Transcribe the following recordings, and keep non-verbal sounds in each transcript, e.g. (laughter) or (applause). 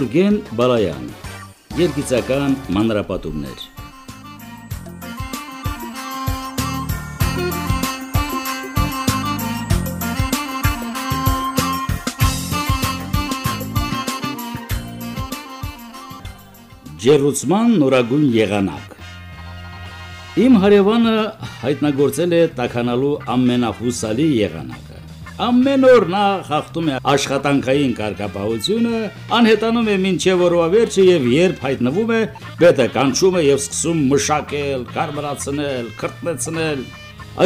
Գուրգեն Բալայան Երգիծական մանրապատումներ Ջերուցման նորագույն եղանակ Իմ հարևանը հայտնագործել է տականալու ամենահուսալի եղանակը։ Ամեն օր նա խախտում է աշխատանքային կարգապահությունը, անհետանում է մինչև օրվա վերջը եւ երբ հայտնվում է, բետը կանչում է եւ սկսում մշակել, կարմրացնել, քրտնեցնել։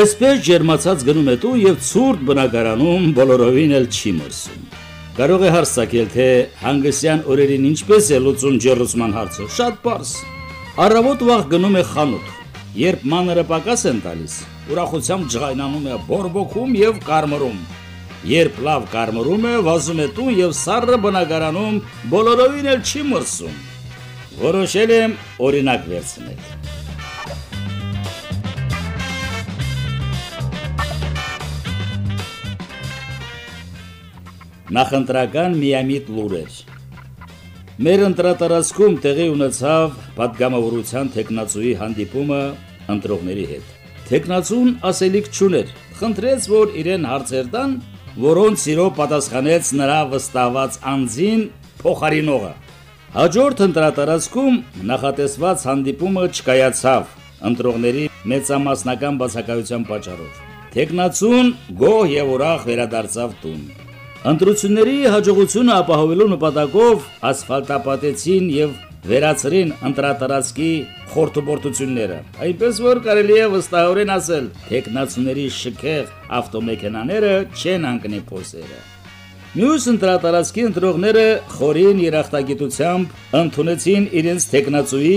Այսպես ջերմացած գնում է տուն եւ ցուրտ բնակարանում բոլորովին էլ չի մրսում։ Կարող է հարցակել, թե հանգստյան օրերին ինչպես է լուծում ջերուսման հարցը։ Շատ པարս։ Առավոտ վաղ գնում է խանութ։ Երբ մանրը պակաս են տալիս, ուրախությամբ ջղայնանում է բորբոքում եւ կարմրում։ Երբ լավ կարմրում է, վազում է տուն եւ սառը բնակարանում բոլորովին էլ չի մրսում։ Որոշել եմ օրինակ վերցնել։ Նախընտրական միամիտ լուրեր։ Մեր ընտրատարածքում տեղի ունեցավ падգամավորության տեխնացուի հանդիպումը ընտրողների հետ։ Տեխնացուն ասելիք չուներ։ Խնդրեց, որ իրեն հարցեր տան որոնց սիրո պատասխանեց նրա վստահված անձին փոխարինողը։ Հաջորդ ընտրատարածքում նախատեսված հանդիպումը չկայացավ ընտրողների մեծամասնական բացակայության պատճառով։ Տեխնացուն գոհ եւ ուրախ վերադարձավ տուն։ Ընտրությունների հաջողությունը ապահովելու նպատակով ասֆալտապատեցին եւ վերացրին ընտրատարածքի խորտուբորտությունները։ Այնպես որ կարելի է վստահորեն ասել, տեխնացուների շքեղ ավտոմեքենաները չեն անկնի փոսերը։ Մյուս ընտրատարածքի ընտրողները խորին երախտագիտությամբ ընդունեցին իրենց տեխնացուի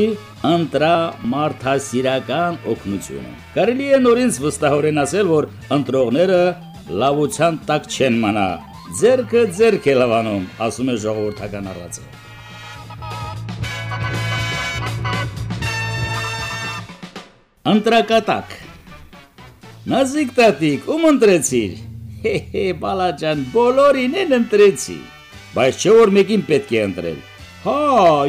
ընտրամարթասիրական օգնությունը։ Կարելի է նորից վստահորեն ասել, որ ընտրողները լավության տակ չեն մնա Ձերքը ձերք է լավանում, ասում է ժողովրդական առածը։ Ընտրակատակ Նազիկ տատիկ, ում ընտրեցիր։ Հե-հե, բալաջան, բոլորին են ընտրեցի։ Բայց չէ որ մեկին պետք է ընտրել։ Հա,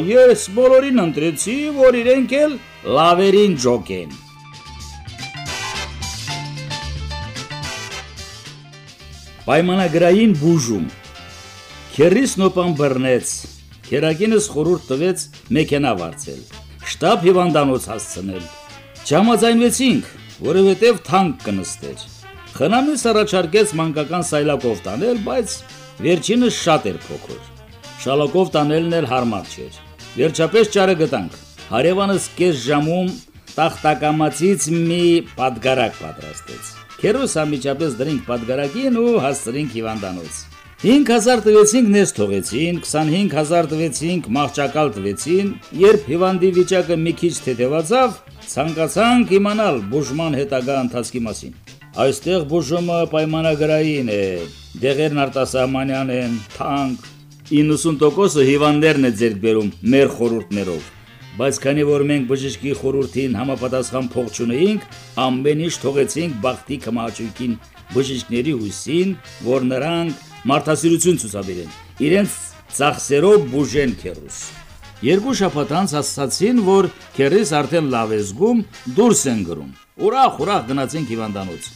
ես բոլորին ընտրեցի, որ իրենք էլ լավերին ջոկեն։ Պայմանագրային բուժում։ Քերիս նոպան բռնեց։ Քերագինս խորուրդ տվեց մեքենա վարձել։ Շտաբ հիվանդանոց հասցնել։ Չհամաձայնվեցինք, որովհետև թանկ կնստեր։ Խնամյուս առաջարկեց մանկական սայլակով տանել, բայց վերջինը շատ էր փոքր։ Շալակով տանելն էլ հարմար չէր։ Վերջապես ճարը գտանք։ Հարևանս կես ժամում տախտակամացից մի падգարակ պատրաստեց։ Քերոս ամիջապես դրինք падգարակին ու հասցրինք հիվանդանոց։ 5000 տվեցինք ներս թողեցին, 25000 տվեցինք մահճակալ տվեցին, երբ հիվանդի վիճակը մի քիչ թեթևացավ, ցանկացանք իմանալ բուժման հետագա ընթացքի մասին։ Այստեղ բուժումը պայմանագրային է, դեղերն արտասահմանյան են, թանկ, 90%-ը հիվանդներն է ձեռք բերում մեր խորհուրդներով բայց քանի որ մենք բժշկի խորհրդին համապատասխան փող չունեինք, ամեն ինչ թողեցինք բախտի կմաճույքին բժիշկների հույսին, որ նրանք մարդասիրություն ցուցաբերեն։ Իրենց ծախսերով բուժեն քերուս։ Երկու շաբաթ անց ասացին, որ քերիս արդեն լավ է զգում, դուրս են գրում։ Ուրախ, ուրախ գնացինք հիվանդանոց։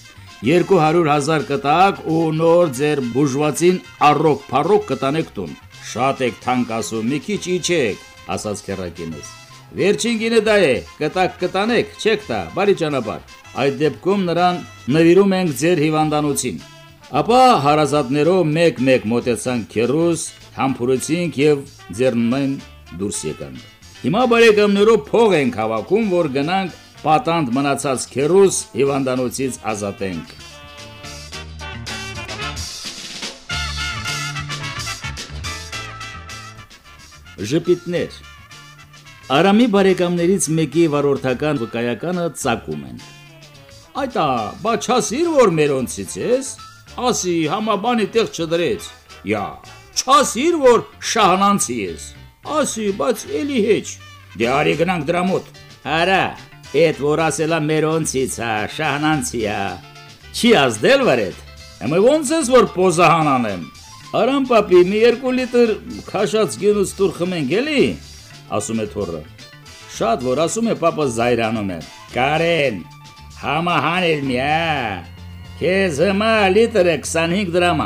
200.000 կտակ ու նոր ձեր բուժվածին առոք փառոք կտանեք տուն։ Շատ եք թանկ ասում, մի քիչ իջեք, ասաց քերակինս։ Վերջին գինը դա է, կտակ կտանեք, չեք տա, բարի ճանապարհ։ Այդ դեպքում նրան նվիրում ենք ձեր հիվանդանոցին։ Ապա հարազատներով մեկ-մեկ մոտեցանք քերուս, համբուրեցինք եւ ձեռնմեն դուրս եկանք։ Հիմա բարեկամներով փող ենք հավաքում, որ գնանք պատանդ մնացած քերուս հիվանդանոցից ազատենք։ Ժպիտներ Արամի բարեկամներից մեկի վարորդական վկայականը ցակում են։ Այտա, բա չասիր որ մերոնցից ես, ասի համաբանի տեղ չդրեց։ Յա, չասիր որ շահանանցի ես։ Ասի, բայց էլի հեչ։ Դե արի գնանք դրա մոտ։ Արա, այդ որ ասելա մերոնցից է, շահանանցի է։ Չի ազդել վարեդ։ Եմը ոնց ես որ պոզահան անեմ։ Արամ պապի, մի երկու լիտր քաշած գինուց տուր խմենք էլի, ասում է թորը։ Շատ որ ասում է պապը զայրանում է։ Կարեն, համահանել միա։ Քեզ հիմա լիտրը 25 դրամա։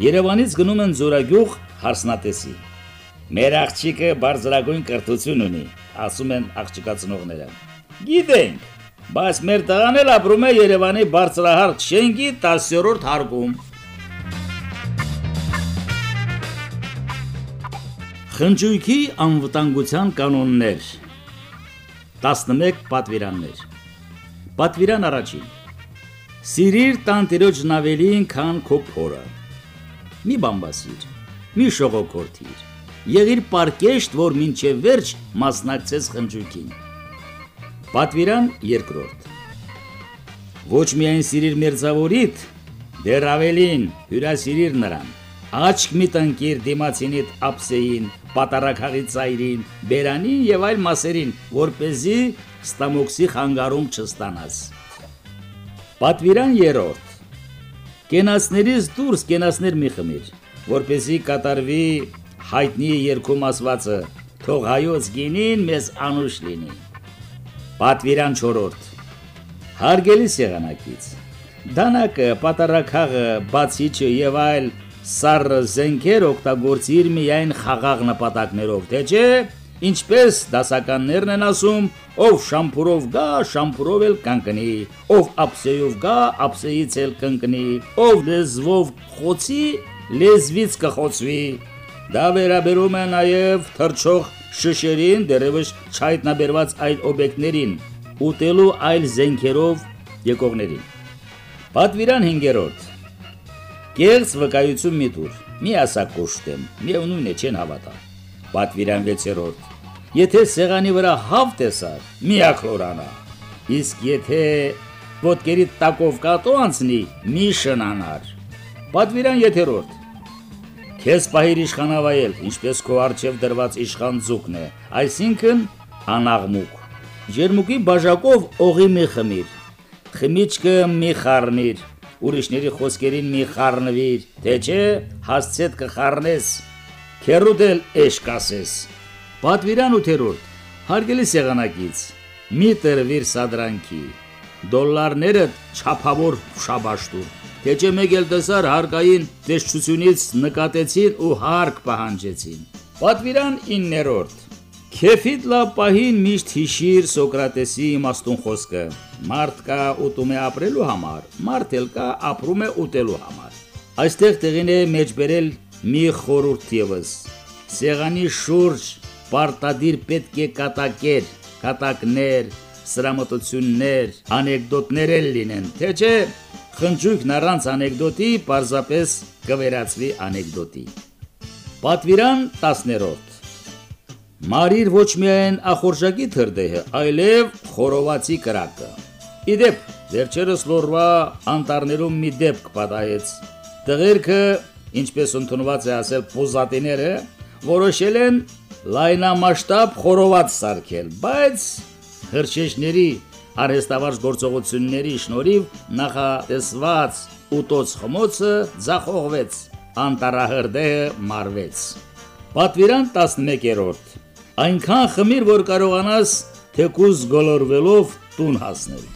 Երևանից գնում են Զորագյուղ հարսնատեսի։ Մեր աղջիկը բարձրագույն կրթություն ունի, ասում են աղջիկացնողները։ Գիտենք, բայց մեր տղան էլ ապրում է Երևանի բարձրահարկ շենքի 10-րդ հարկում։ Խնջույքի անվտանգության կանոններ 11 պատվիրաններ Պատվիրան առաջին. Սիրիր տանտիրոջ նավելին քան քո փորը Մի բամբասիր մի շողոքորթիր եղիր պարկեշտ, որ մինչև վերջ մասնակցես խնջույքին։ Պատվիրան երկրորդ։ Ոչ միայն սիրիր մերձավորիդ, դեռ ավելին հյուրասիրիր նրան։ Աչք մի տնկիր դիմացինիդ ապսեին, պատարակաղի ծայրին, բերանին եւ այլ մասերին, որ เป զի ստամոքսի խանգարում չստանաս։ Պատվիրան երրորդ։ Կենասներից դուրս կենասներ մի խմիր, որ เป զի կատարվի հայտնի երկում ասվածը. թող հայոց գինին մեզ անուշ լինի։ Պատվիրան 4-րդ։ Հարգելի սեղանակից։ Դանակը, պատարակաղը, բացիչը եւ այլ սառը զենքեր օգտագործիր միայն խաղաղ նպատակներով, թե չէ, ինչպես դասականներն են ասում, ով շամփուրով գա, շամփուրով էլ կանգնի, ով ափսեյով գա, ափսեից էլ կանգնի, ով լեզվով խոցի, լեզվից կխոցվի, Դա վերաբերում է նաև թրջող շշերին, դերևս չայտնաբերված այլ օբյեկտներին, ուտելու այլ զենքերով եկողներին։ Պատվիրան 5-րդ։ Կեղծ վկայություն մի տուր։ Մի ասա կոշտեմ, միևնույն է չեն հավատա։ Պատվիրան 6-րդ։ Եթե սեղանի վրա հավ տեսար, մի ակլորանա։ Իսկ եթե ոտքերի տակով կատո անցնի, մի շնանար։ Պատվիրան 7-րդ։ Քեզ պահիր իշխանավայել, ինչպես քո արջև դրված իշխան ձուկն է, այսինքն անաղմուկ։ Ջերմուկի բաժակով օղի մի խմիր։ Խմիչքը մի խառնիր, ուրիշների խոսքերին մի խառնվիր, թե չէ հասցետ կխառնես։ Քերուդել էշ կասես։ Պատվիրան 8-րդ։ Հարգելի սեղանակից։ Մի տրվիր սադրանքի։ Դոլարները չափավոր շաբաշտուր թե չէ մեկ էլ դասար հարկային տեսչությունից նկատեցին ու հարկ պահանջեցին։ Պատվիրան 9-րդ Քեֆիդ լա պահին միշտ հիշիր Սոկրատեսի իմաստուն խոսքը. Մարդ կա ուտում է ապրելու համար, մարդ էլ կա ապրում է ուտելու համար։ Այստեղ տեղին է մեջբերել մի խորուրդ եւս։ Սեղանի շուրջ պարտադիր պետք է կատակեր, կատակներ, սրամտություններ, անեկդոտներ լինեն, թե չէ Խնջույքն առանց անեկդոտի պարզապես կվերածվի անեկդոտի։ Պատվիրան 10-րդ Մարիր ոչ միայն ախորժակի թրդեհը, այլև խորովածի կրակը։ Իդեպ, վերջերս լորվա անտառներում մի դեպք պատահեց։ Տղերքը, ինչպես ընդունված է ասել պոզատիները, որոշել են լայնամասշտաբ խորոված սարքել, բայց հրշեջների արհեստավարժ գործողությունների շնորհիվ նախատեսված ուտոց խմոցը ձախողվեց, անտարահրդեհը մարվեց։ Պատվիրան 11-րդ։ Այնքան խմիր, որ կարողանաս թեկուզ գոլորվելով տուն հասնել։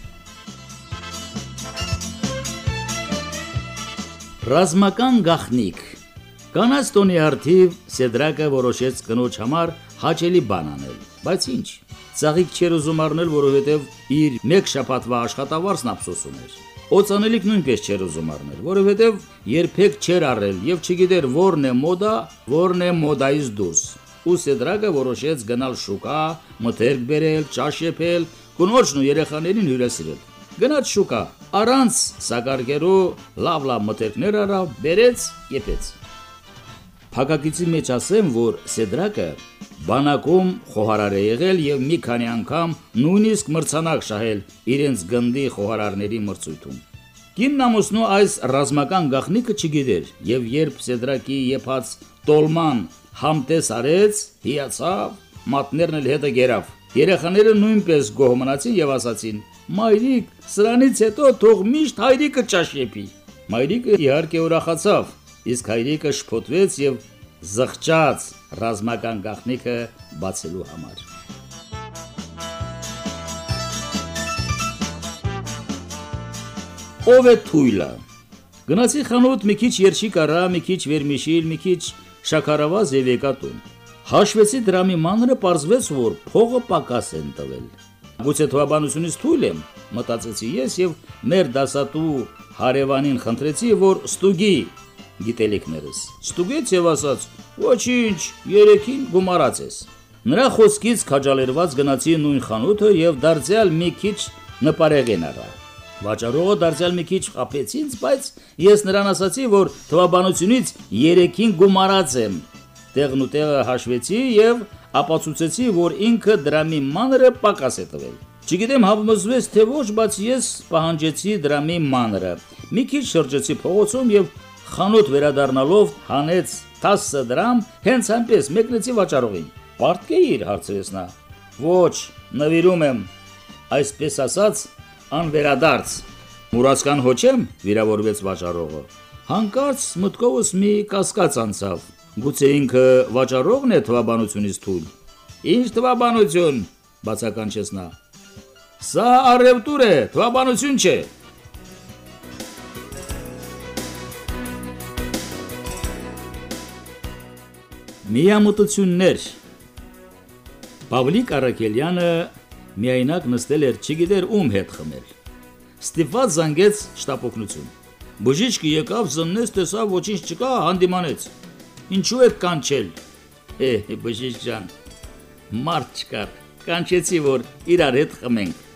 Ռազմական գախնիկ Կանաց տոնի արդիվ Սեդրակը որոշեց կնոջ համար հաճելի բան անել, բայց ինչ Ծաղիկ չեր ուզում առնել, որովհետև իր մեկ շաբաթվա աշխատավարձն ափսոսում էր։ Օծանելիք նույնպես չէր ուզում առնել, որովհետև երբեք չէր առել եւ չգիտեր որն է մոդա, որն է մոդայից դուրս։ Ու Սեդրակը որոշեց գնալ շուկա, մթերք բերել, ճաշեփել, կնոջն ու երեխաներին հյուրասիրել։ Գնաց շուկա, առանց սակարկերու լավ-լավ մթերքներ առավ, բերեց, եփեց։ Փակագիծի մեջ ասեմ, որ Սեդրակը բանակում խոհարար է եղել եւ մի քանի անգամ նույնիսկ մրցանակ շահել իրենց գնդի խոհարարների մրցույթում։ Կինն ամուսնու այս ռազմական գաղտնիքը չգիտեր եւ երբ Սեդրակի եփած տոլման համտես արեց, հիացավ, մատներն էլ հետը գերավ։ Երեխաները նույնպես գոհ մնացին եւ ասացին. «Մայրիկ, սրանից հետո թող միշտ հայրիկը ճաշ եփի»։ Մայրիկը իհարկե ուրախացավ, իսկ հայրիկը շփոթվեց եւ զղջաց ռազմական գաղտնիքը բացելու համար։ Ով է թույլը։ Գնացի խանութ մի քիչ երջիկ առա, մի քիչ վերմիշիլ, մի քիչ շաքարավազ եւ եկատուն։ Հաշվեցի դրամի մանրը, parzվեց, որ փողը պակաս են տվել։ Գուցե թվաբանությունից թույլ եմ, մտածեցի ես եւ մեր դասատու հարևանին խնդրեցի, որ ստուգի գիտելիքներս։ Ստուգեց եւ ասաց. «Ոչինչ, երեքին գումարած ես»։ Նրա խոսքից քաջալերված գնացի նույն խանութը եւ դարձյալ մի քիչ նպարեղեն առա։ Վաճառողը դարձյալ մի քիչ խափեց ինձ, բայց ես նրան ասացի, որ թվաբանությունից 3-ին գումարած եմ։ Տեղն ու տեղը հաշվեցի եւ ապացուցեցի, որ ինքը դրամի մանրը պակաս է տվել։ Չգիտեմ հավմզվեց թե ոչ, բայց ես պահանջեցի դրամի մանրը։ Մի քիչ շրջեցի փողոցում եւ խանութ վերադառնալով հանեց 10 դրամ, հենց այնպես մեկնեցի վաճառողին։ Պարտքեիր հարցրեց նա։ Ոչ, նվիրում եմ։ Այսպես ասած, անվերադարձ։ Մուրացկան հոչեմ վիրավորվեց վաճառողը։ Հանկարծ մտքովս մի կասկած անցավ։ Գուցե ինքը վաճառողն է թվաբանությունից թույլ։ Ինչ թվաբանություն, բացականչեց նա։ Սա արևտուր է, թվաբանություն չէ։ Միամտություններ Պավլիկ Արաքելյանը միայնակ նստել էր, չգիտեր ում հետ խմել։ Ստիպված զանգեց շտապօգնություն։ Բուժիչկը եկավ, զննեց, տեսավ ոչինչ չկա, հանդիմանեց։ Ինչու եք կանչել։ Է, բուժիչ ջան, մարդ չկար։ Կանչեցի, որ իրար հետ խմենք։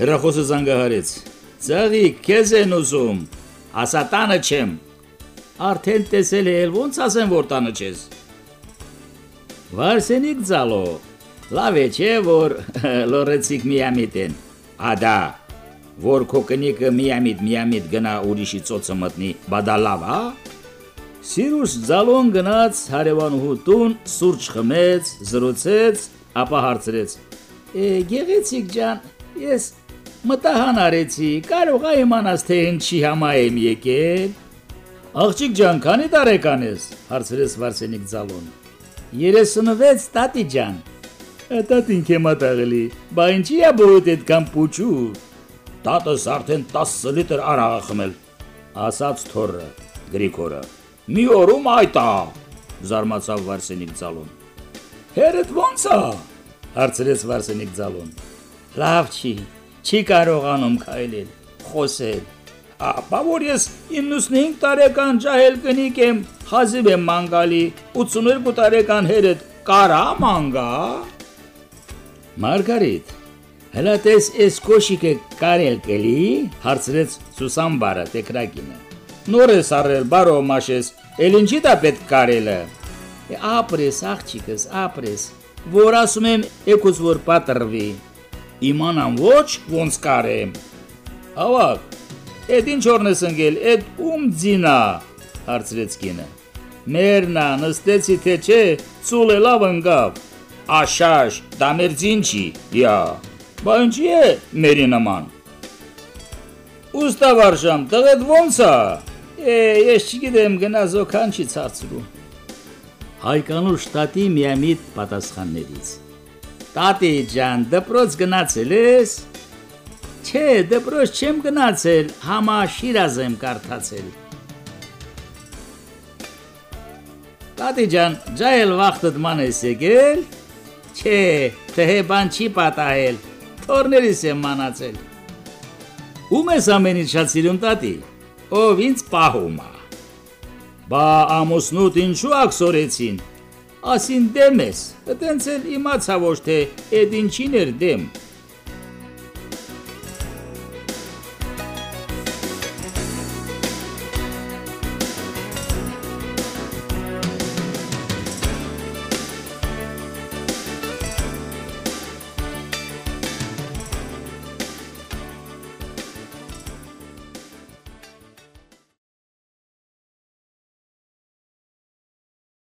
Հերախոսը զանգահարեց։ Ձաղի, քեզ են ուզում։ Ասա տանը չեմ։ Արդեն տեսել է, ոնց ասեմ, որ տանը չես։ Վարսենիկ ձալո, Լավ է, չէ, որ (laughs) լորեցիկ միամիտ են։ Ադա, որ քո կնիկը միամիտ միամիտ գնա ուրիշի ծոցը մտնի, բադա լավ, հա։ Սիրուս ձալոն գնաց հարևանուհու տուն, սուրճ խմեց, զրուցեց, ապա հարցրեց. «Է, գեղեցիկ ջան, ես մտահան արեցի, կարող է իմանաս թե ինչի համա եմ եկել»։ Աղջիկ ջան, քանի տարեկան ես, հարցրեց Վարսենիկ Ձալոն։ 36 տատի ջան։ Տատին կեմատաղելի, բա ինչի է բորոտ այդքան պուչու։ Տատս արդեն 10 լիտր արաղ խմել, ասաց թորը, Գրիգորը։ Մի օրում այտա, զարմացավ Վարսենիկ Ձալուն։ Հերդ ո՞նց է, հարցրեց Վարսենիկ Ձալուն։ Լավ չի, չի կարողանում քայլել, խոսել։ Ապա որ ես 95 տարեկան ջահել կնիկ եմ, խազիվ եմ մանգալի, 82 տարեկան հերդ կարա մանգա։ Մարգարիտ, հələ տես էս կոշիկը կարել կելի, հարցրեց Սուսամբարը տեկրակինը։ Նոր ես արել, բարո մաշես, էլ ինչի դա պետք կարելը։ Ապրես, աղջիկս, ապրես, որ ասում եմ, եկուց որ պատրվի։ Իմանամ ոչ ոնց կարեմ։ Ավակ, այդ ինչ օրն ես ընկել, այդ ում ձինա, հարցրեց կինը։ Մերնա, նստեցի թե չէ, ծուլը լավ ընկավ աշաշ, դա մեր ձինչի, յա, բա ինչի է մերի նման։ Ուստա վարժամ, տղետ ոնց է։ Է, ես չգիտեմ գնա զոքան չի ցածրու։ Հայկանու շտատի միամիտ պատասխաններից։ Տատի ջան, դպրոց գնացել ես։ Չէ, դպրոց չեմ գնացել, համա շիրազ եմ կարդացել։ Տատի ջան, ջայել վախտդ ման ես եկել։ Չէ, թե բան չի պատահել։ Թորներիս եմ մանացել։ Ում ես ամենից շատ սիրում տատի։ Ով ինձ պահում է։ Բա ամուսնուտ ինչու ակսորեցին։ Ասին դեմ ես։ Այդենց էլ իմացա ոչ թե այդ ինչին էր դեմ։